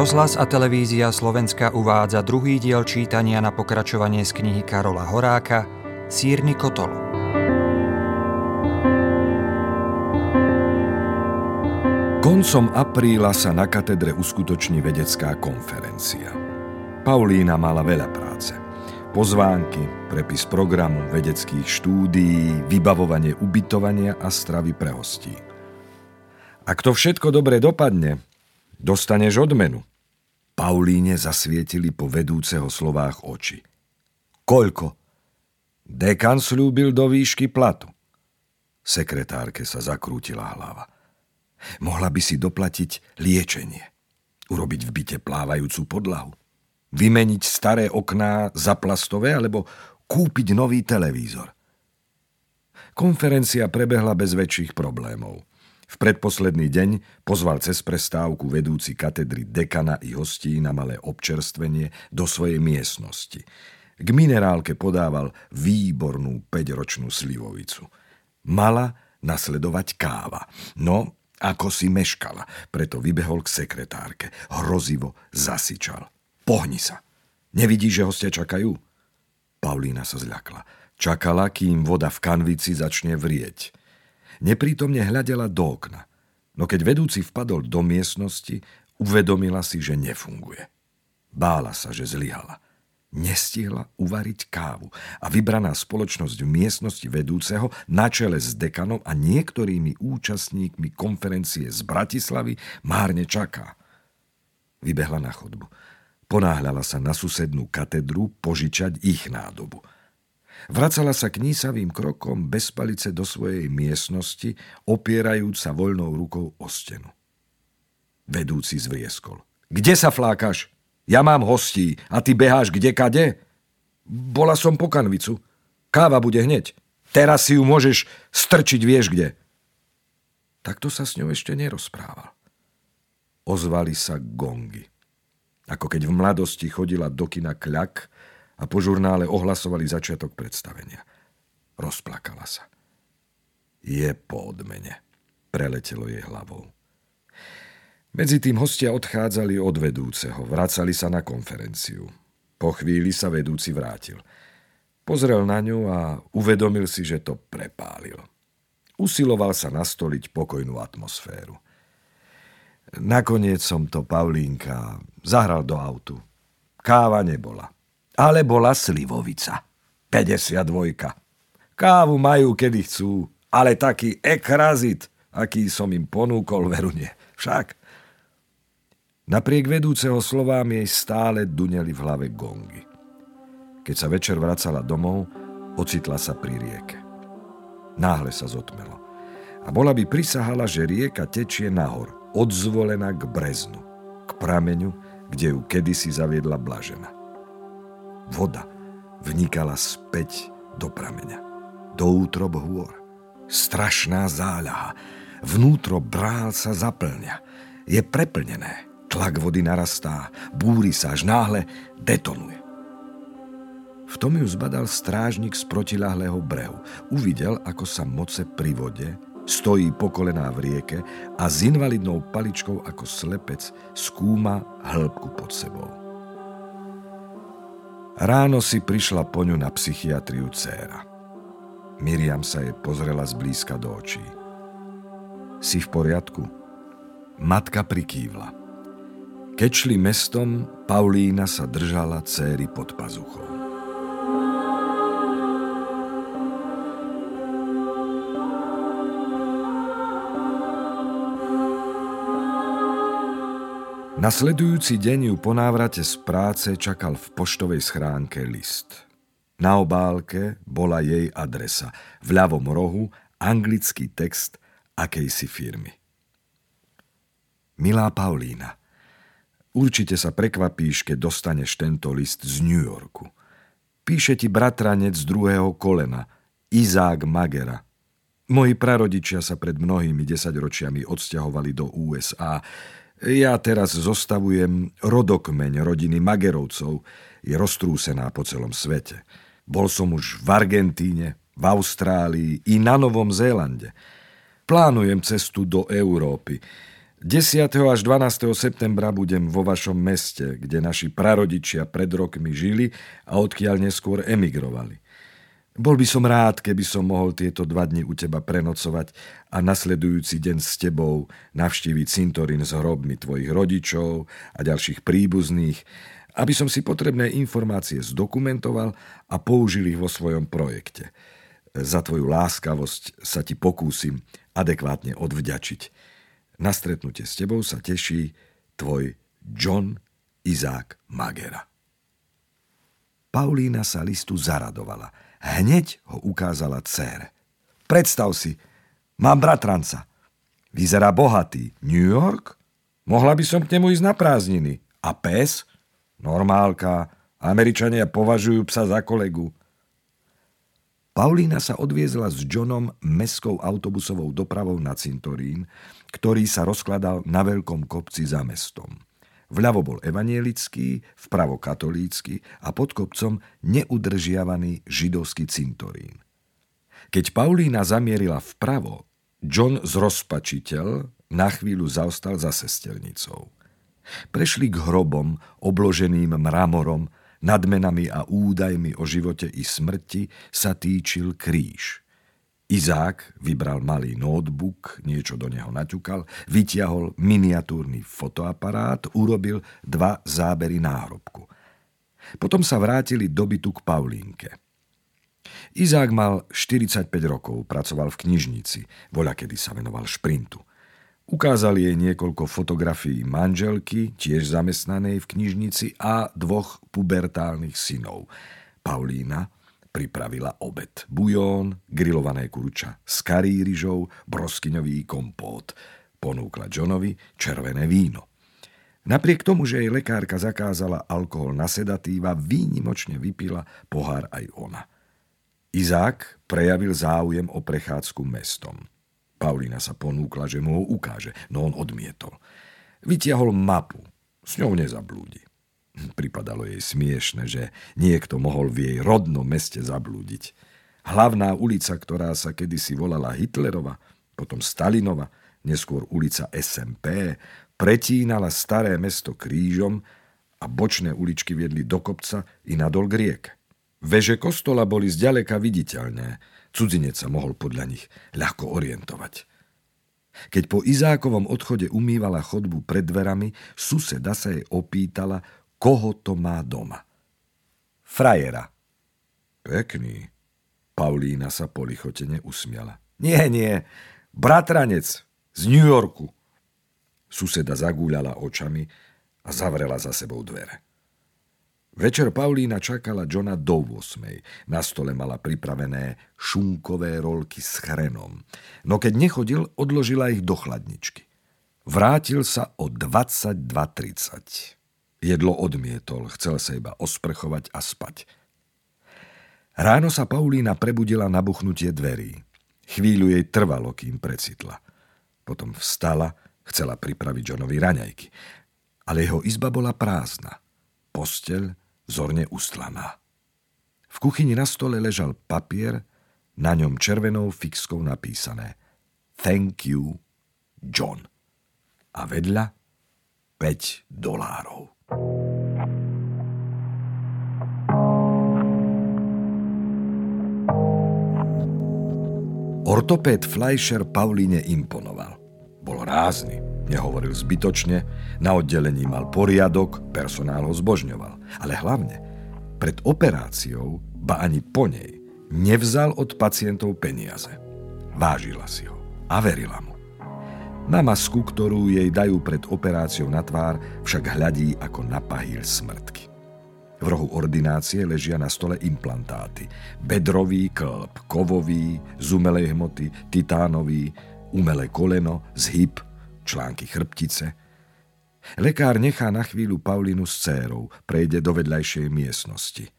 Rozhlas a televízia Slovenska uvádza druhý diel čítania na pokračovanie z knihy Karola Horáka Sírny kotol. Koncom apríla sa na katedre uskutoční vedecká konferencia. Paulína mala veľa práce. Pozvánky, prepis programu vedeckých štúdií, vybavovanie ubytovania a stravy pre hostí. Ak to všetko dobre dopadne, Dostaneš odmenu. Paulíne zasvietili po vedúceho slovách oči. Koľko? Dekan slúbil do výšky platu. Sekretárke sa zakrútila hlava. Mohla by si doplatiť liečenie. Urobiť v byte plávajúcu podlahu. Vymeniť staré okná za plastové alebo kúpiť nový televízor. Konferencia prebehla bez väčších problémov. V predposledný deň pozval cez prestávku vedúci katedry dekana i hostí na malé občerstvenie do svojej miestnosti. K minerálke podával výbornú 5-ročnú slivovicu. Mala nasledovať káva. No, ako si meškala, preto vybehol k sekretárke. Hrozivo zasičal. Pohni sa. Nevidíš, že hostia čakajú? Paulína sa zľakla. Čakala, kým voda v kanvici začne vrieť. Neprítomne hľadela do okna. No keď vedúci vpadol do miestnosti, uvedomila si, že nefunguje. Bála sa, že zlyhala. Nestihla uvariť kávu a vybraná spoločnosť v miestnosti vedúceho na čele s dekanom a niektorými účastníkmi konferencie z Bratislavy márne čaká. Vybehla na chodbu. Ponáhľala sa na susednú katedru požičať ich nádobu – Vracala sa knísavým krokom bez palice do svojej miestnosti, opierajúc sa voľnou rukou o stenu. Vedúci zvrieskol. Kde sa flákaš? Ja mám hostí a ty beháš kde kade? Bola som po kanvicu. Káva bude hneď. Teraz si ju môžeš strčiť vieš kde. Takto sa s ňou ešte nerozprával. Ozvali sa gongy. Ako keď v mladosti chodila do kina kľak a po žurnále ohlasovali začiatok predstavenia. Rozplakala sa. Je po odmene. Preletelo jej hlavou. Medzi tým hostia odchádzali od vedúceho, vracali sa na konferenciu. Po chvíli sa vedúci vrátil. Pozrel na ňu a uvedomil si, že to prepálil. Usiloval sa nastoliť pokojnú atmosféru. Nakoniec som to, Paulínka, zahral do autu. Káva nebola ale bola slivovica. 52. Kávu majú, kedy chcú, ale taký ekrazit, aký som im ponúkol, veru nie. Však. Napriek vedúceho slovám jej stále duneli v hlave gongy. Keď sa večer vracala domov, ocitla sa pri rieke. Náhle sa zotmelo. A bola by prisahala, že rieka tečie nahor, odzvolená k breznu, k prameňu, kde ju kedysi zaviedla Blažena. Voda vnikala späť do prameňa, do útrob hôr. Strašná záľaha. Vnútro brál sa zaplňa. Je preplnené. Tlak vody narastá, búri sa, až náhle detonuje. V tom ju zbadal strážnik z protilahlého brehu. Uvidel, ako sa moce pri vode, stojí po kolená v rieke a s invalidnou paličkou ako slepec skúma hĺbku pod sebou. Ráno si prišla po ňu na psychiatriu dcéra. Miriam sa jej pozrela zblízka do očí. Si v poriadku? Matka prikývla. Keď šli mestom, Paulína sa držala céry pod pazuchou. Nasledujúci deň ju po návrate z práce čakal v poštovej schránke list. Na obálke bola jej adresa. V ľavom rohu anglický text akejsi firmy. Milá Paulína, určite sa prekvapíš, keď dostaneš tento list z New Yorku. Píše ti bratranec z druhého kolena, Izák Magera. Moji prarodičia sa pred mnohými desaťročiami odsťahovali do USA, ja teraz zostavujem rodokmeň rodiny Magerovcov. Je roztrúsená po celom svete. Bol som už v Argentíne, v Austrálii i na Novom Zélande. Plánujem cestu do Európy. 10. až 12. septembra budem vo vašom meste, kde naši prarodičia pred rokmi žili a odkiaľ neskôr emigrovali. Bol by som rád, keby som mohol tieto dva dni u teba prenocovať a nasledujúci deň s tebou navštíviť cintorín s hrobmi tvojich rodičov a ďalších príbuzných, aby som si potrebné informácie zdokumentoval a použil ich vo svojom projekte. Za tvoju láskavosť sa ti pokúsim adekvátne odvďačiť. Na stretnutie s tebou sa teší tvoj John Izák Magera. Paulína sa listu zaradovala. Hneď ho ukázala cére. Predstav si, mám bratranca. Vyzerá bohatý. New York? Mohla by som k nemu ísť na prázdniny. A pes? Normálka. Američania považujú psa za kolegu. Paulína sa odviezla s Johnom mestskou autobusovou dopravou na cintorín, ktorý sa rozkladal na veľkom kopci za mestom. Vľavo bol evanielický, vpravo katolícky a pod kopcom neudržiavaný židovský cintorín. Keď Paulína zamierila vpravo, John zrozpačiteľ na chvíľu zaostal za sesternicou. Prešli k hrobom, obloženým mramorom, nad menami a údajmi o živote i smrti sa týčil kríž – Izák vybral malý notebook, niečo do neho naťukal, vytiahol miniatúrny fotoaparát, urobil dva zábery náhrobku. Potom sa vrátili do bytu k Paulínke. Izák mal 45 rokov, pracoval v knižnici, voľa kedy sa venoval šprintu. Ukázali jej niekoľko fotografií manželky, tiež zamestnanej v knižnici a dvoch pubertálnych synov. Paulína, pripravila obed. Bujón, grilované kurča s karí ryžou, broskyňový kompót. Ponúkla Johnovi červené víno. Napriek tomu, že jej lekárka zakázala alkohol na sedatíva, výnimočne vypila pohár aj ona. Izák prejavil záujem o prechádzku mestom. Paulina sa ponúkla, že mu ho ukáže, no on odmietol. Vytiahol mapu, s ňou nezablúdi. Pripadalo jej smiešne, že niekto mohol v jej rodnom meste zablúdiť. Hlavná ulica, ktorá sa kedysi volala Hitlerova, potom Stalinova, neskôr ulica SMP, pretínala staré mesto krížom a bočné uličky viedli do kopca i nadol k rieke. Veže kostola boli zďaleka viditeľné, cudzinec sa mohol podľa nich ľahko orientovať. Keď po Izákovom odchode umývala chodbu pred dverami, suseda sa jej opýtala, koho to má doma. Frajera. Pekný. Paulína sa polichotene usmiala. Nie, nie, bratranec z New Yorku. Suseda zagúľala očami a zavrela za sebou dvere. Večer Paulína čakala Johna do 8. Na stole mala pripravené šunkové rolky s chrenom. No keď nechodil, odložila ich do chladničky. Vrátil sa o 22.30. Jedlo odmietol, chcel sa iba osprchovať a spať. Ráno sa Paulína prebudila na buchnutie dverí. Chvíľu jej trvalo, kým precitla. Potom vstala, chcela pripraviť Johnovi raňajky. Ale jeho izba bola prázdna. Posteľ zorne ustlaná. V kuchyni na stole ležal papier, na ňom červenou fixkou napísané Thank you, John. A vedľa 5 dolárov. Ortopéd Fleischer Pauline imponoval. Bol rázny, nehovoril zbytočne, na oddelení mal poriadok, personál ho zbožňoval. Ale hlavne, pred operáciou, ba ani po nej, nevzal od pacientov peniaze. Vážila si ho a verila mu. Na masku, ktorú jej dajú pred operáciou na tvár, však hľadí ako na pahýl smrtky. V rohu ordinácie ležia na stole implantáty. Bedrový klb, kovový, z umelej hmoty, titánový, umelé koleno, zhyb, články chrbtice. Lekár nechá na chvíľu Paulinu s cérou, prejde do vedľajšej miestnosti.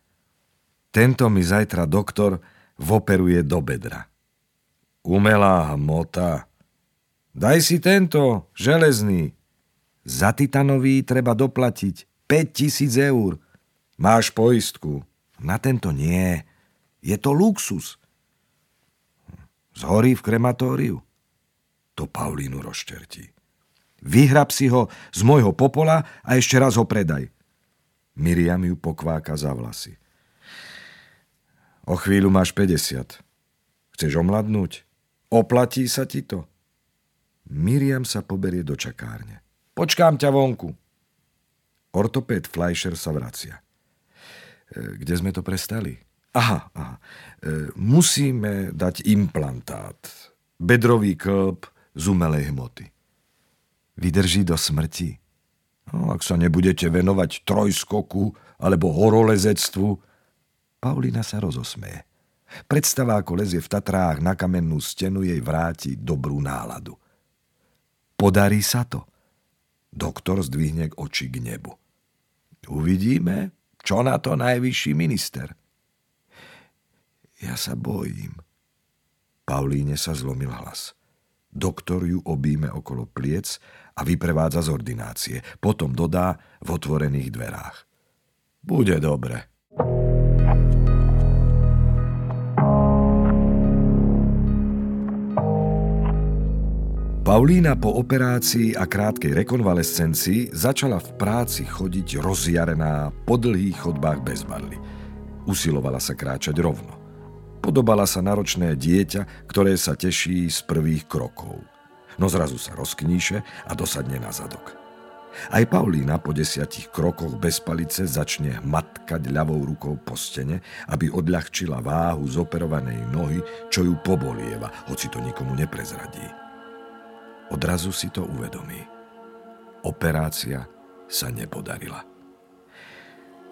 Tento mi zajtra doktor voperuje do bedra. Umelá hmota, Daj si tento, železný. Za titanový treba doplatiť 5000 eur. Máš poistku. Na tento nie. Je to luxus. Zhorí v krematóriu. To Paulínu rozčertí. Vyhrab si ho z môjho popola a ešte raz ho predaj. Miriam ju pokváka za vlasy. O chvíľu máš 50. Chceš omladnúť? Oplatí sa ti to? Miriam sa poberie do čakárne. Počkám ťa vonku. Ortopéd Fleischer sa vracia. E, kde sme to prestali? Aha, aha. E, musíme dať implantát. Bedrový klb z umelej hmoty. Vydrží do smrti. No, ak sa nebudete venovať trojskoku alebo horolezectvu, Paulina sa rozosmeje. Predstava, ako lezie v Tatrách na kamennú stenu, jej vráti dobrú náladu. Podarí sa to. Doktor zdvihne oči k nebu. Uvidíme, čo na to najvyšší minister. Ja sa bojím. Paulíne sa zlomil hlas. Doktor ju obíme okolo pliec a vyprevádza z ordinácie. Potom dodá v otvorených dverách. Bude dobre. Paulína po operácii a krátkej rekonvalescencii začala v práci chodiť rozjarená po dlhých chodbách bez barly. Usilovala sa kráčať rovno. Podobala sa naročné dieťa, ktoré sa teší z prvých krokov. No zrazu sa rozkníše a dosadne na zadok. Aj Paulína po desiatich krokoch bez palice začne matkať ľavou rukou po stene, aby odľahčila váhu z operovanej nohy, čo ju pobolieva, hoci to nikomu neprezradí. Odrazu si to uvedomí. Operácia sa nepodarila.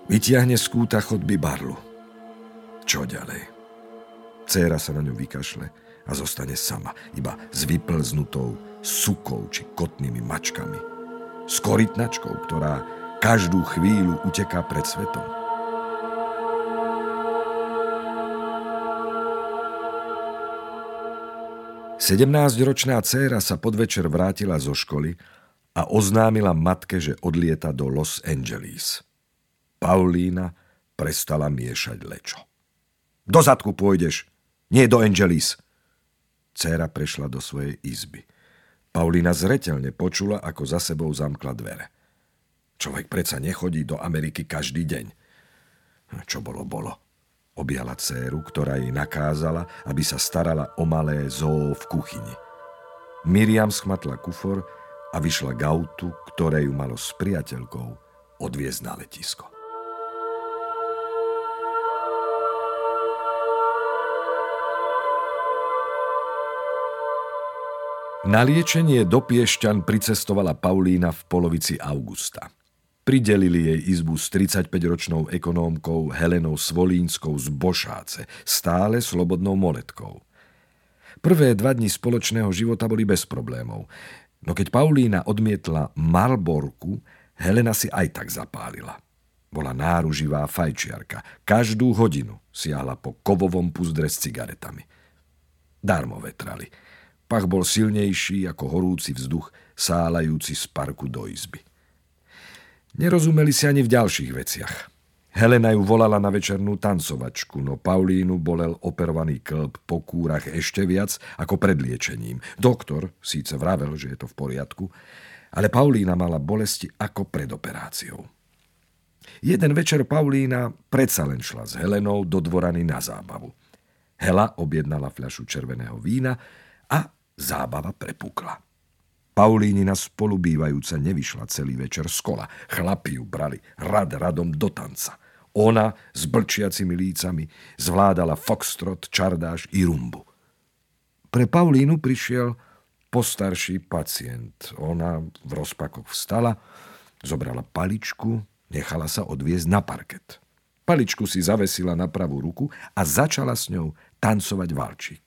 Vytiahne z kúta chodby barlu. Čo ďalej? Céra sa na ňu vykašle a zostane sama, iba s vyplznutou sukou či kotnými mačkami. S korytnačkou, ktorá každú chvíľu uteká pred svetom. Sedemnáctročná dcéra sa podvečer vrátila zo školy a oznámila matke, že odlieta do Los Angeles. Paulína prestala miešať lečo. Do zadku pôjdeš, nie do Angelis. Céra prešla do svojej izby. Paulina zretelne počula, ako za sebou zamkla dvere. Človek predsa nechodí do Ameriky každý deň. Čo bolo, bolo. Objala céru, ktorá jej nakázala, aby sa starala o malé zoo v kuchyni. Miriam schmatla kufor a vyšla k autu, ktoré ju malo s priateľkou odviezť na letisko. Na liečenie do Piešťan pricestovala Paulína v polovici augusta. Pridelili jej izbu s 35-ročnou ekonómkou Helenou Svolínskou z Bošáce, stále slobodnou moletkou. Prvé dva dni spoločného života boli bez problémov, no keď Paulína odmietla Malborku, Helena si aj tak zapálila. Bola náruživá fajčiarka. Každú hodinu siahla po kovovom puzdre s cigaretami. Darmo vetrali. Pach bol silnejší ako horúci vzduch, sálajúci z parku do izby. Nerozumeli si ani v ďalších veciach. Helena ju volala na večernú tancovačku, no Paulínu bolel operovaný klb po kúrach ešte viac ako pred liečením. Doktor síce vravel, že je to v poriadku, ale Paulína mala bolesti ako pred operáciou. Jeden večer Paulína predsa len šla s Helenou do dvorany na zábavu. Hela objednala fľašu červeného vína a Zábava prepukla. Paulínina spolubývajúca nevyšla celý večer z kola. Chlapi ju brali rad radom do tanca. Ona s blčiacimi lícami zvládala foxtrot, čardáš i rumbu. Pre Paulínu prišiel postarší pacient. Ona v rozpakoch vstala, zobrala paličku, nechala sa odviezť na parket. Paličku si zavesila na pravú ruku a začala s ňou tancovať valčík.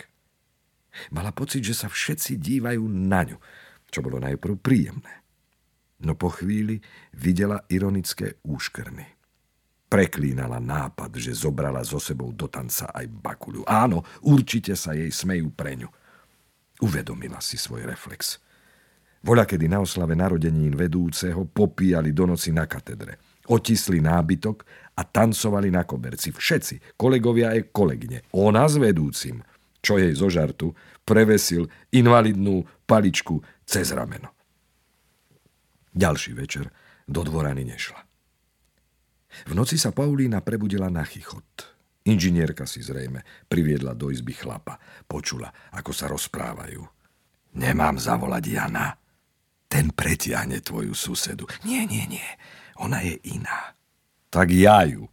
Mala pocit, že sa všetci dívajú na ňu, čo bolo najprv príjemné. No po chvíli videla ironické úškrny. Preklínala nápad, že zobrala so sebou do tanca aj bakuľu. Áno, určite sa jej smejú pre ňu. Uvedomila si svoj reflex. Voľa, kedy na oslave narodenín vedúceho popíjali do noci na katedre. Otisli nábytok a tancovali na koberci. Všetci, kolegovia aj kolegyne. Ona s vedúcim – čo jej zo žartu prevesil invalidnú paličku cez rameno. Ďalší večer do dvorany nešla. V noci sa Paulína prebudila na chichot. Inžinierka si zrejme priviedla do izby chlapa. Počula, ako sa rozprávajú. Nemám zavolať Jana. Ten pretiahne tvoju susedu. Nie, nie, nie. Ona je iná. Tak ja ju.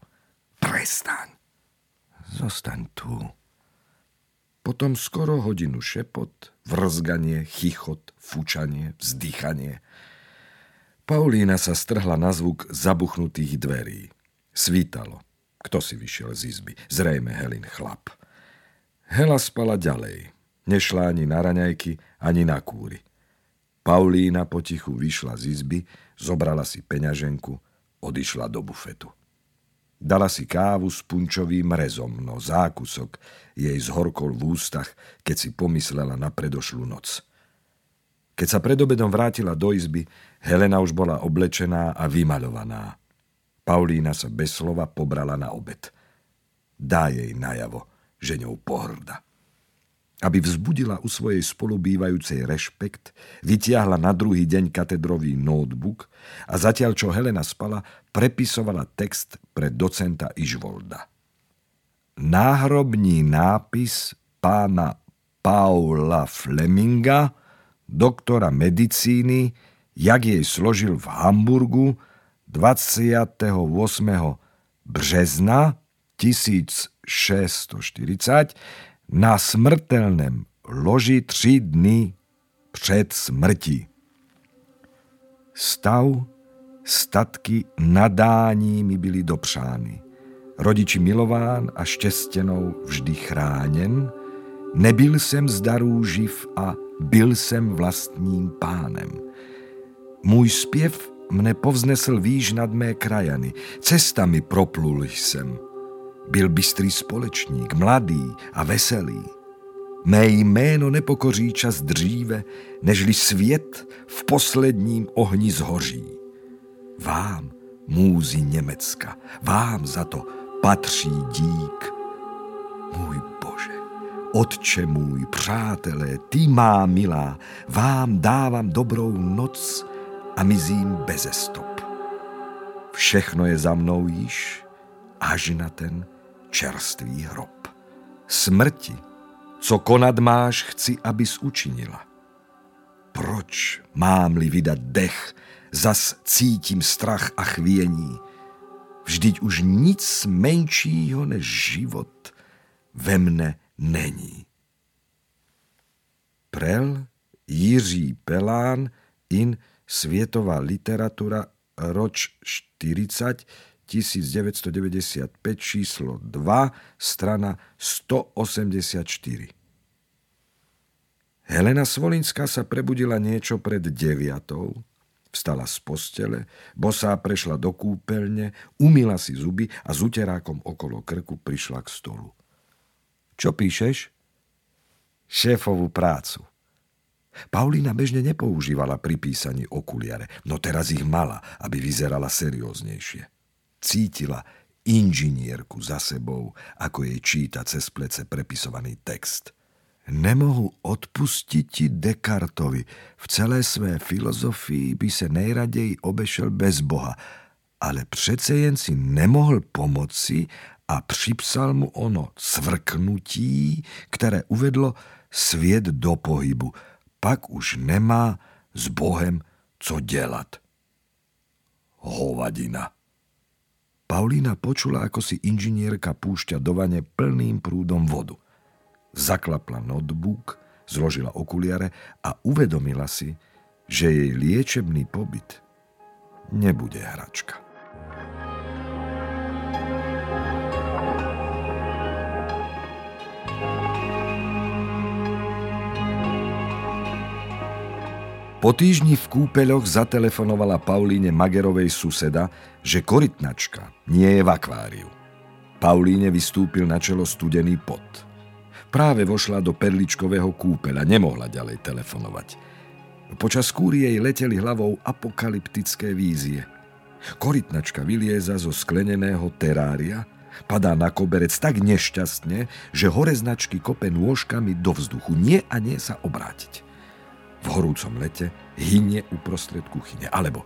Prestaň. Zostaň tu. Potom skoro hodinu šepot, vrzganie, chichot, fučanie, vzdychanie. Paulína sa strhla na zvuk zabuchnutých dverí. Svítalo. Kto si vyšiel z izby? Zrejme Helin chlap. Hela spala ďalej. Nešla ani na raňajky, ani na kúry. Paulína potichu vyšla z izby, zobrala si peňaženku, odišla do bufetu. Dala si kávu s punčovým rezom, no zákusok jej zhorkol v ústach, keď si pomyslela na predošlú noc. Keď sa pred obedom vrátila do izby, Helena už bola oblečená a vymaľovaná. Paulína sa bez slova pobrala na obed. Dá jej najavo, že ňou pohrda. Aby vzbudila u svojej spolubývajúcej rešpekt, vytiahla na druhý deň katedrový notebook a zatiaľ, čo Helena spala, prepisovala text pre docenta Išvolda. Náhrobní nápis pána Paula Fleminga, doktora medicíny, jak jej složil v Hamburgu 28. března 1640 na smrtelném loži tři dny před smrti. Stav, statky, nadání mi byly dopřány. Rodiči milován a štěstěnou vždy chráněn, nebyl jsem z darů živ a byl jsem vlastním pánem. Můj zpěv mne povznesl výš nad mé krajany, cestami proplul jsem – byl bystrý společník, mladý a veselý. Mé jméno nepokoří čas dříve, nežli svět v posledním ohni zhoří. Vám, můzi Německa, vám za to patří dík. Můj Bože, Otče můj, přátelé, ty má milá, vám dávám dobrou noc a mizím beze stop. Všechno je za mnou již, až na ten čerstvý hrob. Smrti, co konat máš, chci, abys učinila. Proč mám-li vydat dech, zas cítím strach a chvění. Vždyť už nic menšího než život ve mne není. Prel Jiří Pelán in Světová literatura roč 40 1995 číslo 2, strana 184. Helena Svolinská sa prebudila niečo pred deviatou, vstala z postele, bosá prešla do kúpeľne, umila si zuby a s uterákom okolo krku prišla k stolu. Čo píšeš? Šéfovú prácu. Paulína bežne nepoužívala pri písaní okuliare, no teraz ich mala, aby vyzerala serióznejšie. Cítila inžinierku za sebou, ako jej číta cez plece prepisovaný text. Nemohu odpustiť ti Descartovi. V celé své filozofii by se nejraději obešel bez Boha, ale přece jen si nemohl pomoci a připsal mu ono svrknutí, které uvedlo svět do pohybu. Pak už nemá s Bohem co dělat. Hovadina. Paulína počula, ako si inžinierka púšťa do vane plným prúdom vodu. Zaklapla notebook, zložila okuliare a uvedomila si, že jej liečebný pobyt nebude hračka. Po týždni v kúpeľoch zatelefonovala Paulíne Magerovej suseda, že korytnačka nie je v akváriu. Paulíne vystúpil na čelo studený pot. Práve vošla do perličkového kúpeľa, nemohla ďalej telefonovať. Počas kúry jej leteli hlavou apokalyptické vízie. Korytnačka vylieza zo skleneného terária, padá na koberec tak nešťastne, že hore značky kope nôžkami do vzduchu. Nie a nie sa obrátiť. V horúcom lete hynie uprostred kuchyne. Alebo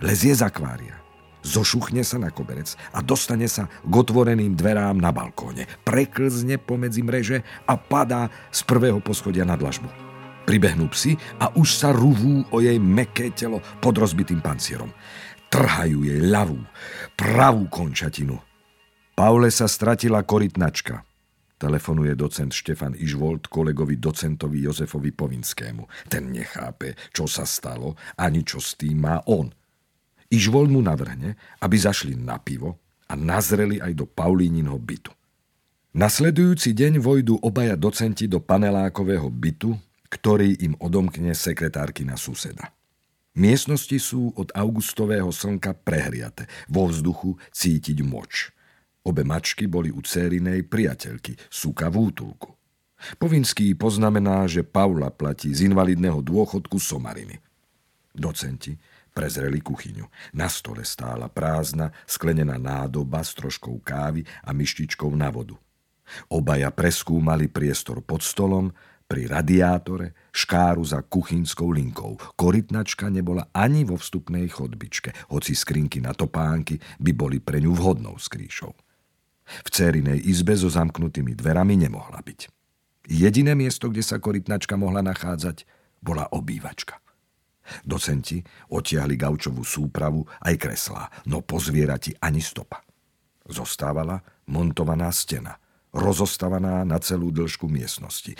lezie z akvária, zošuchne sa na koberec a dostane sa k otvoreným dverám na balkóne. Preklzne pomedzi mreže a padá z prvého poschodia na dlažbu. Pribehnú psi a už sa ruvú o jej meké telo pod rozbitým pancierom. Trhajú jej ľavú, pravú končatinu. Paule sa stratila korytnačka – Telefonuje docent Štefan Ižvold kolegovi docentovi Jozefovi Povinskému. Ten nechápe, čo sa stalo, ani čo s tým má on. Ižvold mu navrhne, aby zašli na pivo a nazreli aj do Paulíninho bytu. Nasledujúci deň vojdu obaja docenti do panelákového bytu, ktorý im odomkne sekretárky na suseda. Miestnosti sú od augustového slnka prehriate, vo vzduchu cítiť moč – Obe mačky boli u cérinej priateľky, súka v útulku. Povinský poznamená, že Paula platí z invalidného dôchodku somariny. Docenti prezreli kuchyňu. Na stole stála prázdna, sklenená nádoba s troškou kávy a myštičkou na vodu. Obaja preskúmali priestor pod stolom, pri radiátore, škáru za kuchynskou linkou. Korytnačka nebola ani vo vstupnej chodbičke, hoci skrinky na topánky by boli pre ňu vhodnou skrýšou. V cérinej izbe so zamknutými dverami nemohla byť. Jediné miesto, kde sa korytnačka mohla nachádzať, bola obývačka. Docenti otiahli gaučovú súpravu aj kreslá, no po zvierati ani stopa. Zostávala montovaná stena, rozostavaná na celú dĺžku miestnosti.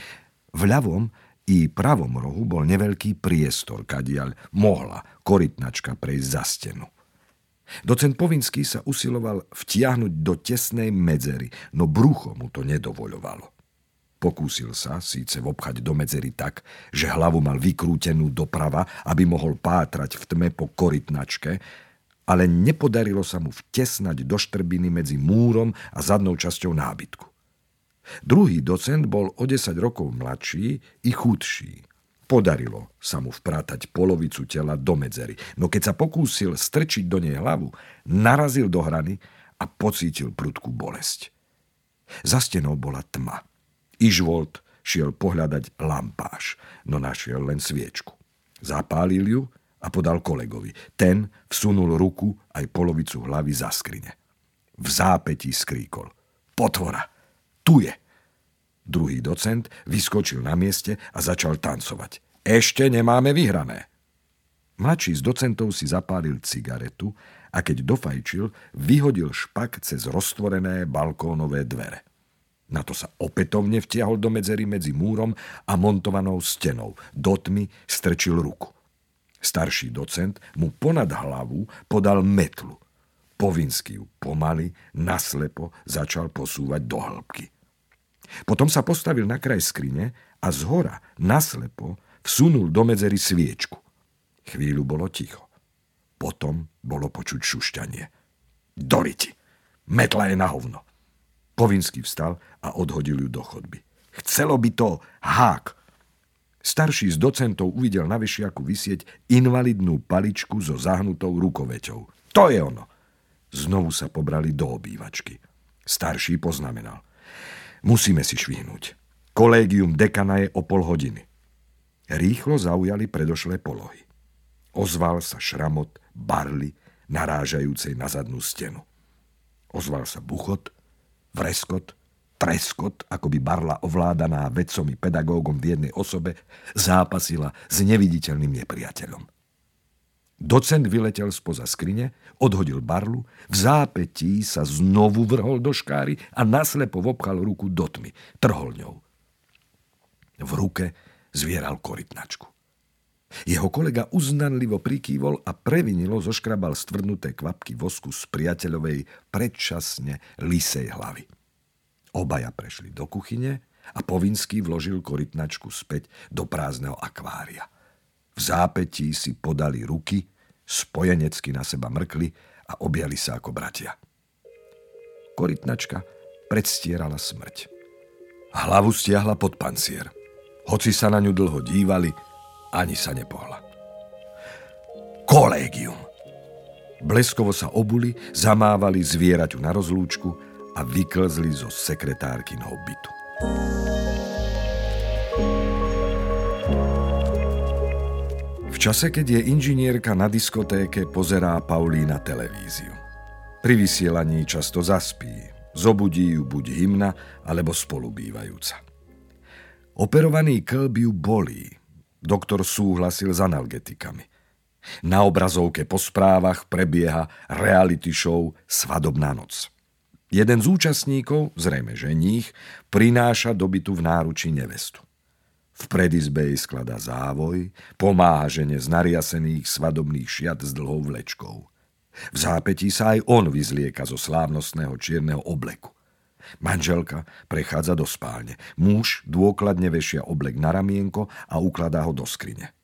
V ľavom i pravom rohu bol neveľký priestor, kadiaľ mohla korytnačka prejsť za stenu. Docent Povinský sa usiloval vtiahnuť do tesnej medzery, no brucho mu to nedovoľovalo. Pokúsil sa síce obchať do medzery tak, že hlavu mal vykrútenú doprava, aby mohol pátrať v tme po korytnačke, ale nepodarilo sa mu vtesnať do štrbiny medzi múrom a zadnou časťou nábytku. Druhý docent bol o 10 rokov mladší i chudší. Podarilo sa mu vprátať polovicu tela do medzery, no keď sa pokúsil strčiť do nej hlavu, narazil do hrany a pocítil prudkú bolesť. Za stenou bola tma. Ižvolt šiel pohľadať lampáš, no našiel len sviečku. Zapálil ju a podal kolegovi. Ten vsunul ruku aj polovicu hlavy za skrine. V zápetí skríkol. Potvora! Tu je! Druhý docent vyskočil na mieste a začal tancovať. Ešte nemáme vyhrané. Mladší z docentov si zapálil cigaretu a keď dofajčil, vyhodil špak cez roztvorené balkónové dvere. Na to sa opätovne vtiahol do medzery medzi múrom a montovanou stenou. Do tmy strčil ruku. Starší docent mu ponad hlavu podal metlu. Povinsky ju pomaly, naslepo začal posúvať do hĺbky. Potom sa postavil na kraj skrine a z hora, naslepo, vsunul do medzery sviečku. Chvíľu bolo ticho. Potom bolo počuť šušťanie. Doriti! Metla je na hovno. Povinsky vstal a odhodil ju do chodby. Chcelo by to hák. Starší z docentov uvidel na vešiaku vysieť invalidnú paličku so zahnutou rukoveťou. To je ono. Znovu sa pobrali do obývačky. Starší poznamenal. Musíme si švihnúť. Kolégium dekana je o pol hodiny. Rýchlo zaujali predošlé polohy. Ozval sa šramot barly, narážajúcej na zadnú stenu. Ozval sa buchot, vreskot, treskot, ako by barla ovládaná vedcom i pedagógom v jednej osobe zápasila s neviditeľným nepriateľom. Docent vyletel spoza skrine, odhodil barlu, v zápetí sa znovu vrhol do škáry a naslepo vopchal ruku do tmy. Trhol ňou. V ruke zvieral korytnačku. Jeho kolega uznanlivo prikývol a previnilo zoškrabal stvrdnuté kvapky vosku z priateľovej predčasne lisej hlavy. Obaja prešli do kuchyne a Povinský vložil korytnačku späť do prázdneho akvária. V zápetí si podali ruky, spojenecky na seba mrkli a objali sa ako bratia. Korytnačka predstierala smrť. Hlavu stiahla pod pancier. Hoci sa na ňu dlho dívali, ani sa nepohla. Kolégium. Bleskovo sa obuli, zamávali zvieraťu na rozlúčku a vyklzli zo sekretárkynou bytu. Čase, keď je inžinierka na diskotéke, pozerá Paulína televíziu. Pri vysielaní často zaspí. Zobudí ju buď hymna, alebo spolubývajúca. Operovaný klb ju bolí. Doktor súhlasil s analgetikami. Na obrazovke po správach prebieha reality show Svadobná noc. Jeden z účastníkov, zrejme ženích, prináša dobytu v náruči nevestu. V predizbe jej skladá závoj, pomáha žene z nariasených svadobných šiat s dlhou vlečkou. V zápetí sa aj on vyzlieka zo slávnostného čierneho obleku. Manželka prechádza do spálne. Muž dôkladne vešia oblek na ramienko a ukladá ho do skrine.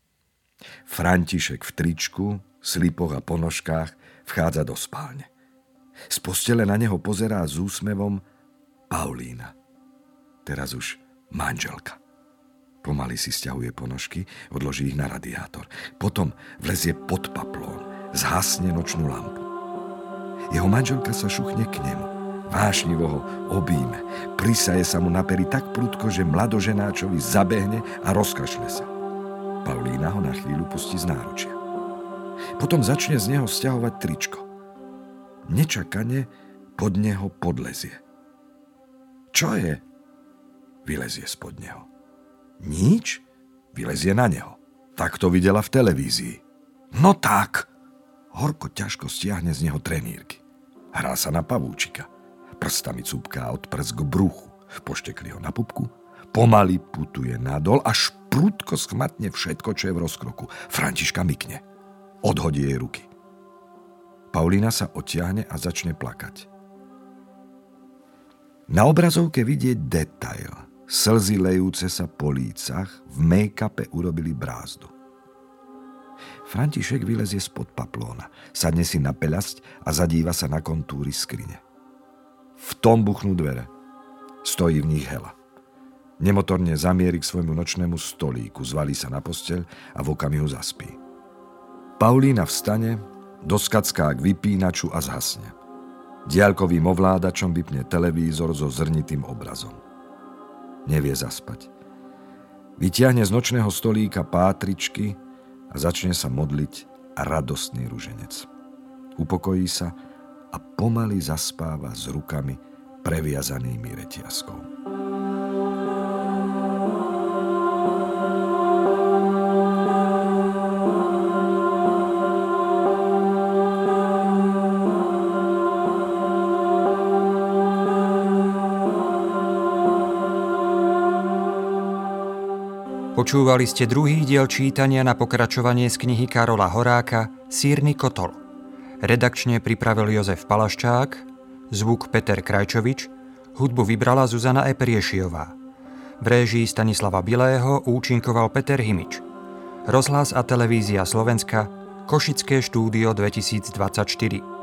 František v tričku, slipoch a ponožkách vchádza do spálne. Z postele na neho pozerá s úsmevom Paulína. Teraz už manželka. Pomaly si stiahuje ponožky, odloží ich na radiátor. Potom vlezie pod paplón, zhasne nočnú lampu. Jeho manželka sa šuchne k nemu. Vášnivo ho obíme. Prisaje sa mu na pery tak prudko, že mladoženáčovi zabehne a rozkašle sa. Paulína ho na chvíľu pustí z náručia. Potom začne z neho stiahovať tričko nečakane pod neho podlezie. Čo je? Vylezie spod neho. Nič? Vylezie na neho. Tak to videla v televízii. No tak! Horko ťažko stiahne z neho trenírky. Hrá sa na pavúčika. Prstami cúbká od prst k bruchu. Poštekli ho na pupku. Pomaly putuje nadol, až prudko schmatne všetko, čo je v rozkroku. Františka mykne. Odhodí jej ruky. Paulina sa otiahne a začne plakať. Na obrazovke vidieť detail. Slzy lejúce sa po lícach v make-upe urobili brázdu. František vylezie spod paplóna, sadne si na peľasť a zadíva sa na kontúry skrine. V tom buchnú dvere. Stojí v nich Hela. Nemotorne zamierí k svojmu nočnému stolíku, zvalí sa na posteľ a v okamihu zaspí. Paulína vstane, doskacká k vypínaču a zhasne. Diaľkovým ovládačom vypne televízor so zrnitým obrazom. Nevie zaspať. Vyťahne z nočného stolíka pátričky a začne sa modliť radostný ruženec. Upokojí sa a pomaly zaspáva s rukami previazanými reťazkou. Počúvali ste druhý diel čítania na pokračovanie z knihy Karola Horáka Sírny kotol. Redakčne pripravil Jozef Palaščák, zvuk Peter Krajčovič, hudbu vybrala Zuzana Epriešiová. V réžii Stanislava Bilého účinkoval Peter Himič. Rozhlas a televízia Slovenska, Košické štúdio 2024.